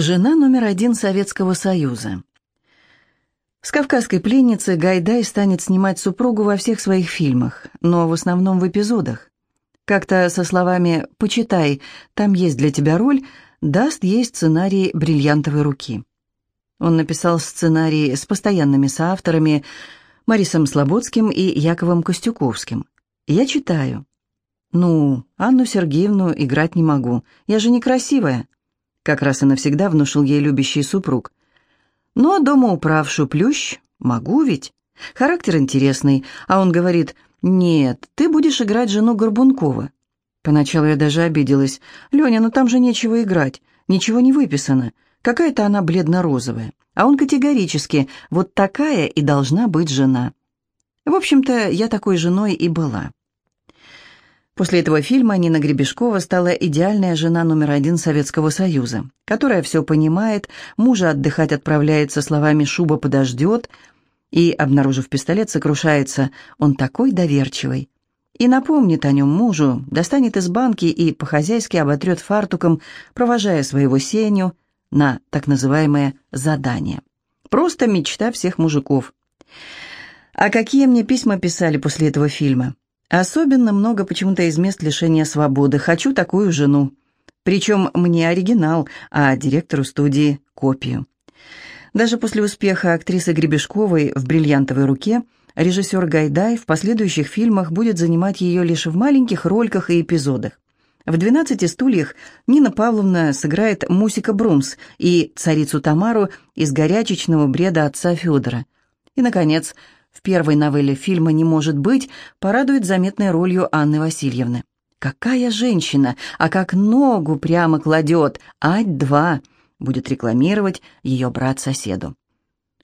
Жена номер один Советского Союза. С «Кавказской пленницы» Гайдай станет снимать супругу во всех своих фильмах, но в основном в эпизодах. Как-то со словами «почитай, там есть для тебя роль», даст ей сценарий «Бриллиантовой руки». Он написал сценарий с постоянными соавторами Марисом Слободским и Яковом Костюковским. Я читаю. «Ну, Анну Сергеевну играть не могу, я же некрасивая». Как раз и навсегда внушил ей любящий супруг. Но дома управшу плющ, могу ведь. Характер интересный, а он говорит, «Нет, ты будешь играть жену Горбункова». Поначалу я даже обиделась. «Леня, ну там же нечего играть, ничего не выписано. Какая-то она бледно-розовая». А он категорически, вот такая и должна быть жена. В общем-то, я такой женой и была. После этого фильма Нина Гребешкова стала идеальная жена номер один Советского Союза, которая все понимает, мужа отдыхать отправляется словами «шуба подождет», и, обнаружив пистолет, сокрушается «он такой доверчивый». И напомнит о нем мужу, достанет из банки и по-хозяйски оботрет фартуком, провожая своего Сеню на так называемое задание. Просто мечта всех мужиков. А какие мне письма писали после этого фильма? Особенно много почему-то из мест лишения свободы. Хочу такую жену. Причем мне оригинал, а директору студии – копию. Даже после успеха актрисы Гребешковой в «Бриллиантовой руке» режиссер Гайдай в последующих фильмах будет занимать ее лишь в маленьких роликах и эпизодах. В «Двенадцати стульях» Нина Павловна сыграет Мусика Брумс и царицу Тамару из горячечного бреда отца Федора. И, наконец, в первой новелле фильма «Не может быть» порадует заметной ролью Анны Васильевны. «Какая женщина! А как ногу прямо кладет! Ать-два!» будет рекламировать ее брат соседу.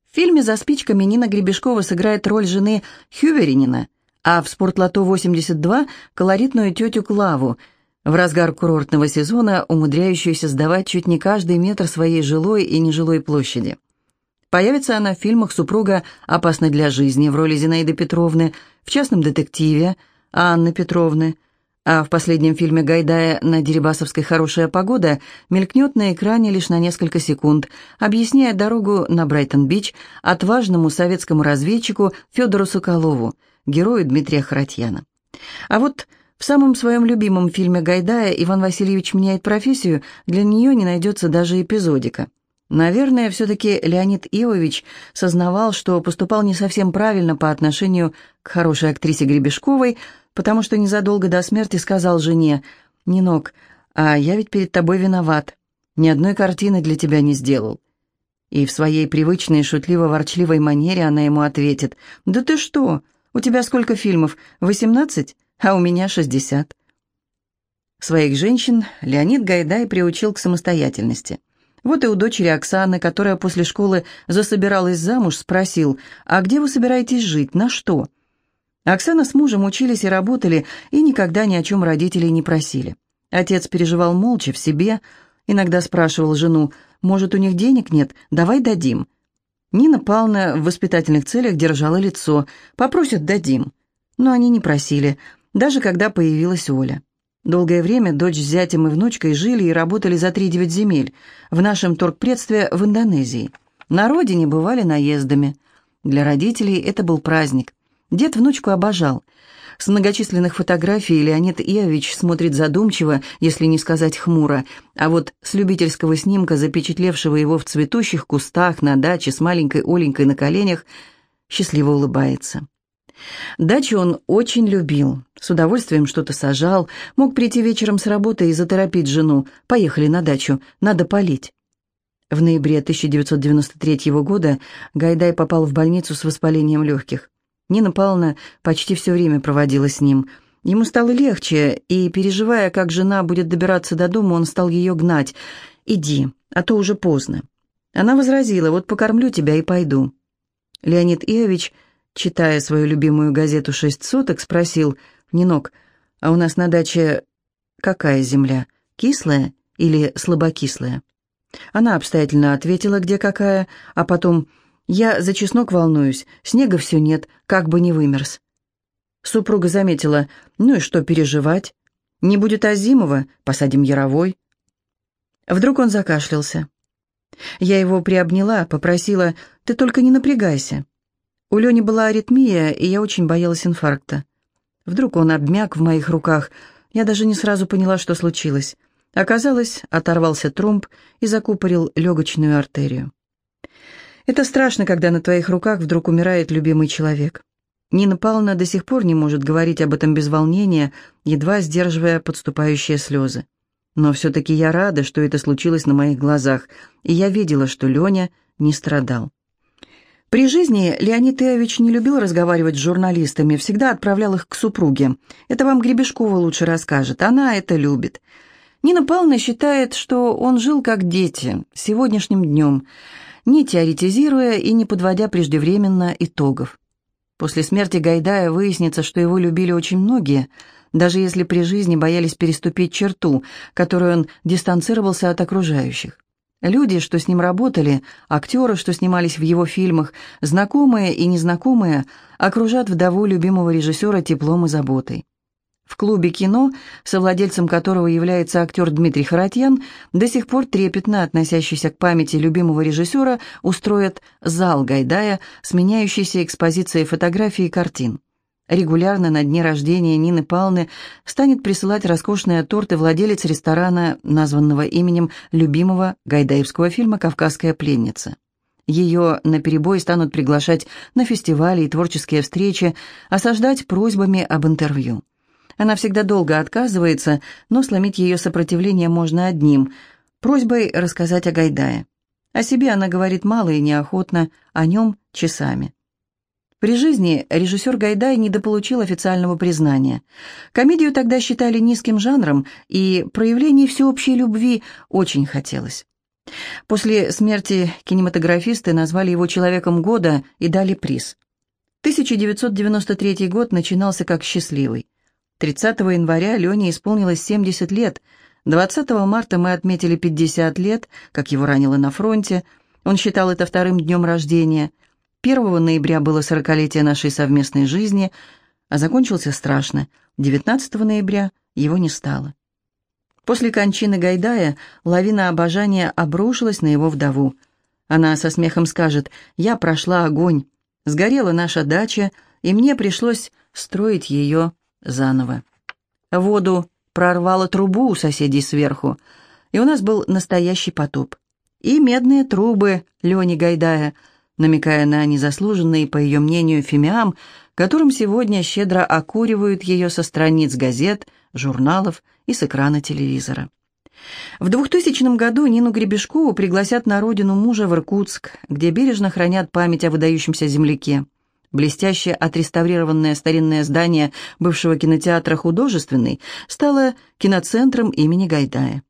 В фильме «За спичками» Нина Гребешкова сыграет роль жены Хюверинина, а в «Спортлото-82» — колоритную тетю Клаву, в разгар курортного сезона умудряющуюся сдавать чуть не каждый метр своей жилой и нежилой площади. Появится она в фильмах супруга «Опасна для жизни» в роли Зинаиды Петровны, в «Частном детективе» Анны Петровны, а в последнем фильме Гайдая «На Дерибасовской хорошая погода» мелькнет на экране лишь на несколько секунд, объясняя дорогу на Брайтон-Бич отважному советскому разведчику Федору Соколову, герою Дмитрия Харатьяна. А вот в самом своем любимом фильме Гайдая «Иван Васильевич меняет профессию» для нее не найдется даже эпизодика – Наверное, все-таки Леонид Иович сознавал, что поступал не совсем правильно по отношению к хорошей актрисе Гребешковой, потому что незадолго до смерти сказал жене, «Нинок, а я ведь перед тобой виноват, ни одной картины для тебя не сделал». И в своей привычной шутливо-ворчливой манере она ему ответит, «Да ты что, у тебя сколько фильмов? Восемнадцать? А у меня шестьдесят». Своих женщин Леонид Гайдай приучил к самостоятельности – вот и у дочери Оксаны, которая после школы засобиралась замуж, спросил, «А где вы собираетесь жить? На что?» Оксана с мужем учились и работали, и никогда ни о чем родителей не просили. Отец переживал молча в себе, иногда спрашивал жену, «Может, у них денег нет? Давай дадим». Нина Павловна в воспитательных целях держала лицо, «Попросят, дадим». Но они не просили, даже когда появилась Оля. Долгое время дочь с зятем и внучкой жили и работали за три девять земель в нашем торгпредстве в Индонезии. На родине бывали наездами. Для родителей это был праздник. Дед внучку обожал. С многочисленных фотографий Леонид Иович смотрит задумчиво, если не сказать хмуро, а вот с любительского снимка, запечатлевшего его в цветущих кустах на даче с маленькой Оленькой на коленях, счастливо улыбается. Дачу он очень любил, с удовольствием что-то сажал, мог прийти вечером с работы и заторопить жену. «Поехали на дачу, надо полить». В ноябре 1993 года Гайдай попал в больницу с воспалением легких. Нина Павловна почти все время проводила с ним. Ему стало легче, и, переживая, как жена будет добираться до дома, он стал ее гнать. «Иди, а то уже поздно». Она возразила, «Вот покормлю тебя и пойду». Леонид Иович читая свою любимую газету «Шесть соток», спросил, «Нинок, а у нас на даче какая земля, кислая или слабокислая?» Она обстоятельно ответила, где какая, а потом, «Я за чеснок волнуюсь, снега все нет, как бы не вымерз». Супруга заметила, «Ну и что переживать? Не будет Азимова, посадим Яровой». Вдруг он закашлялся. Я его приобняла, попросила «ты только не напрягайся». У Лени была аритмия, и я очень боялась инфаркта. Вдруг он обмяк в моих руках, я даже не сразу поняла, что случилось. Оказалось, оторвался тромб и закупорил легочную артерию. Это страшно, когда на твоих руках вдруг умирает любимый человек. Нина Павловна до сих пор не может говорить об этом без волнения, едва сдерживая подступающие слезы. Но все-таки я рада, что это случилось на моих глазах, и я видела, что Леня не страдал. При жизни Леонид Иович не любил разговаривать с журналистами, всегда отправлял их к супруге. Это вам Гребешкова лучше расскажет, она это любит. Нина Павловна считает, что он жил как дети, сегодняшним днем, не теоретизируя и не подводя преждевременно итогов. После смерти Гайдая выяснится, что его любили очень многие, даже если при жизни боялись переступить черту, которую он дистанцировался от окружающих. Люди, что с ним работали, актеры, что снимались в его фильмах, знакомые и незнакомые, окружат вдову любимого режиссера теплом и заботой. В клубе кино, совладельцем которого является актер Дмитрий Харатьян, до сих пор трепетно относящийся к памяти любимого режиссера, устроят зал Гайдая, сменяющийся экспозицией фотографий и картин. Регулярно на дне рождения Нины Павловны станет присылать роскошные торты владелец ресторана, названного именем любимого гайдаевского фильма «Кавказская пленница». Ее наперебой станут приглашать на фестивали и творческие встречи, осаждать просьбами об интервью. Она всегда долго отказывается, но сломить ее сопротивление можно одним – просьбой рассказать о Гайдае. О себе она говорит мало и неохотно, о нем – часами. При жизни режиссер Гайдай недополучил официального признания. Комедию тогда считали низким жанром, и проявлений всеобщей любви очень хотелось. После смерти кинематографисты назвали его «Человеком года» и дали приз. 1993 год начинался как счастливый. 30 января Лене исполнилось 70 лет. 20 марта мы отметили 50 лет, как его ранило на фронте. Он считал это вторым днем рождения. 1 ноября было сорокалетие нашей совместной жизни, а закончился страшно. 19 ноября его не стало. После кончины Гайдая лавина обожания обрушилась на его вдову. Она со смехом скажет «Я прошла огонь, сгорела наша дача, и мне пришлось строить ее заново. Воду прорвало трубу у соседей сверху, и у нас был настоящий потоп. И медные трубы Лени Гайдая, намекая на незаслуженный, по ее мнению, фимиам, которым сегодня щедро окуривают ее со страниц газет, журналов и с экрана телевизора. В 2000 году Нину Гребешкову пригласят на родину мужа в Иркутск, где бережно хранят память о выдающемся земляке. Блестяще отреставрированное старинное здание бывшего кинотеатра «Художественный» стало киноцентром имени Гайдая.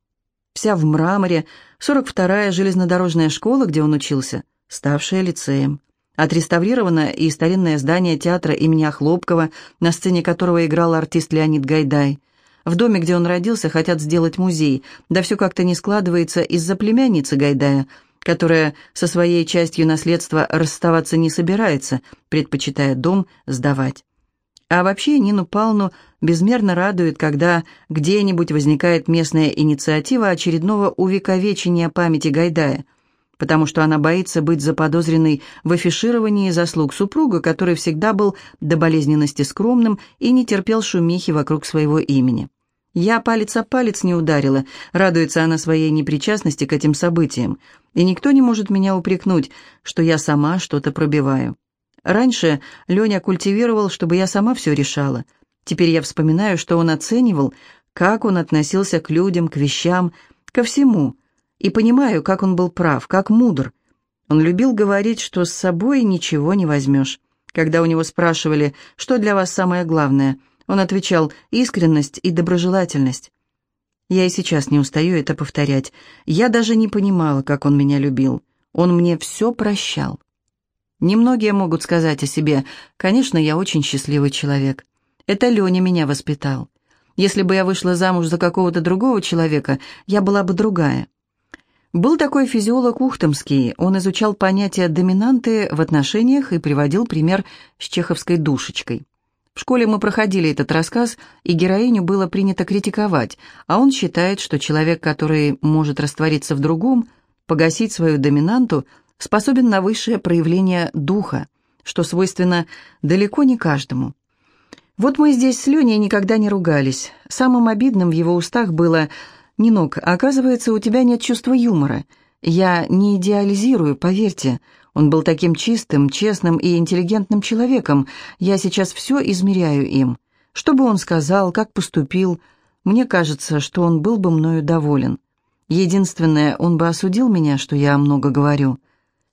Вся в мраморе, 42-я железнодорожная школа, где он учился, ставшая лицеем. Отреставрировано и старинное здание театра имени Охлопкова, на сцене которого играл артист Леонид Гайдай. В доме, где он родился, хотят сделать музей, да все как-то не складывается из-за племянницы Гайдая – которая со своей частью наследства расставаться не собирается, предпочитая дом сдавать. А вообще Нину Павловну безмерно радует, когда где-нибудь возникает местная инициатива очередного увековечения памяти Гайдая, потому что она боится быть заподозренной в афишировании заслуг супруга, который всегда был до болезненности скромным и не терпел шумихи вокруг своего имени. Я палец о палец не ударила, радуется она своей непричастности к этим событиям, и никто не может меня упрекнуть, что я сама что-то пробиваю. Раньше Леня культивировал, чтобы я сама все решала. Теперь я вспоминаю, что он оценивал, как он относился к людям, к вещам, ко всему, и понимаю, как он был прав, как мудр. Он любил говорить, что с собой ничего не возьмешь. Когда у него спрашивали, что для вас самое главное – он отвечал «искренность и доброжелательность». Я и сейчас не устаю это повторять. Я даже не понимала, как он меня любил. Он мне все прощал. Немногие могут сказать о себе, конечно, я очень счастливый человек. Это Леня меня воспитал. Если бы я вышла замуж за какого-то другого человека, я была бы другая. Был такой физиолог Ухтомский, он изучал понятие доминанты в отношениях и приводил пример с чеховской душечкой. В школе мы проходили этот рассказ, и героиню было принято критиковать, а он считает, что человек, который может раствориться в другом, погасить свою доминанту, способен на высшее проявление духа, что свойственно далеко не каждому. Вот мы здесь с Леней никогда не ругались. Самым обидным в его устах было «Нинок, оказывается, у тебя нет чувства юмора. Я не идеализирую, поверьте. Он был таким чистым, честным и интеллигентным человеком. Я сейчас все измеряю им. Что бы он сказал, как поступил, мне кажется, что он был бы мною доволен. Единственное, он бы осудил меня, что я много говорю.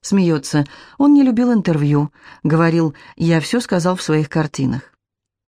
Смеется. Он не любил интервью. Говорил, я все сказал в своих картинах.